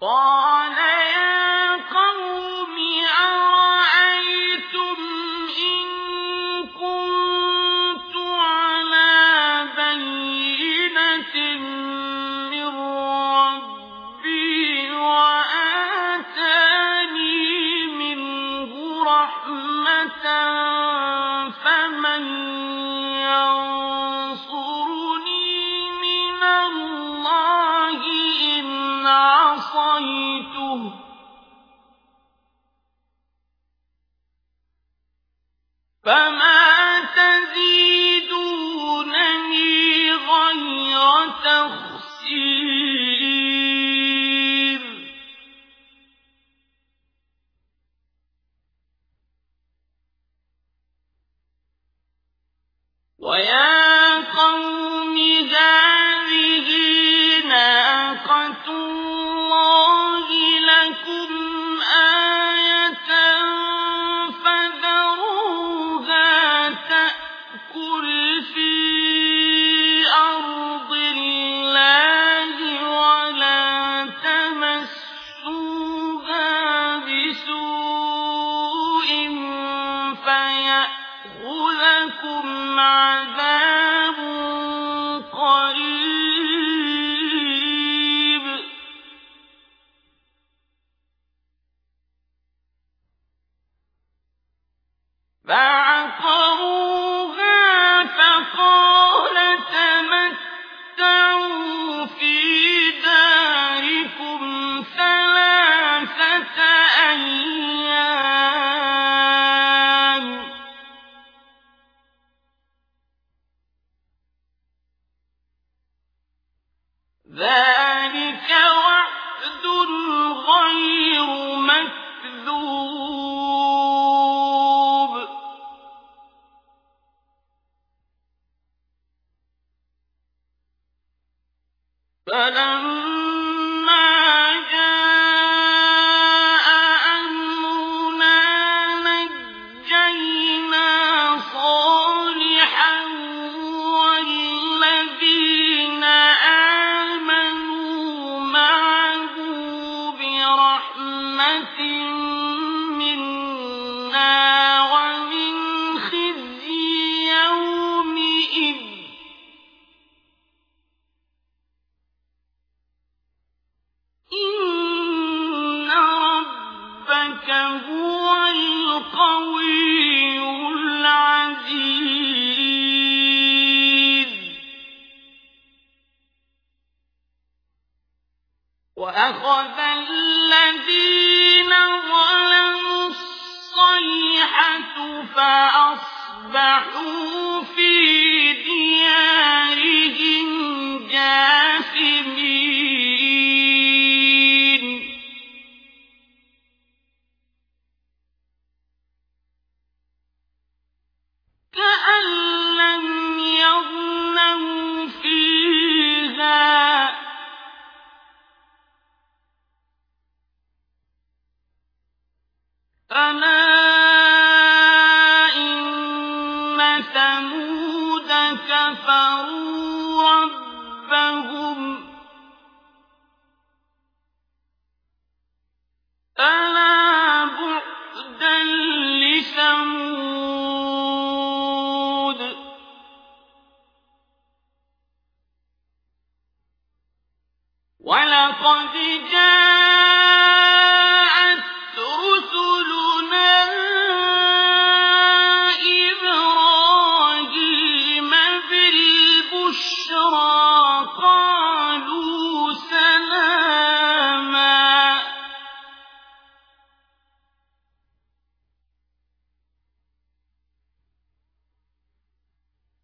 قال فما لكم عذاب that يسبحون كفروا ربهم. ألا بعدا لثمود. ولقد جاءت رسل بشرى قالوا سلاما.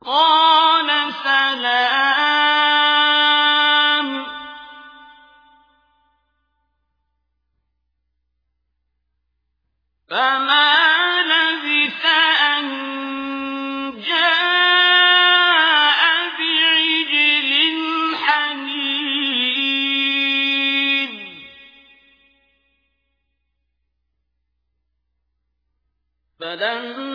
قال سلام. فما فلما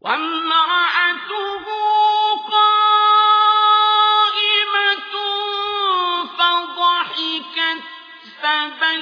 وامرأته قائمة فضحكت فبشرناها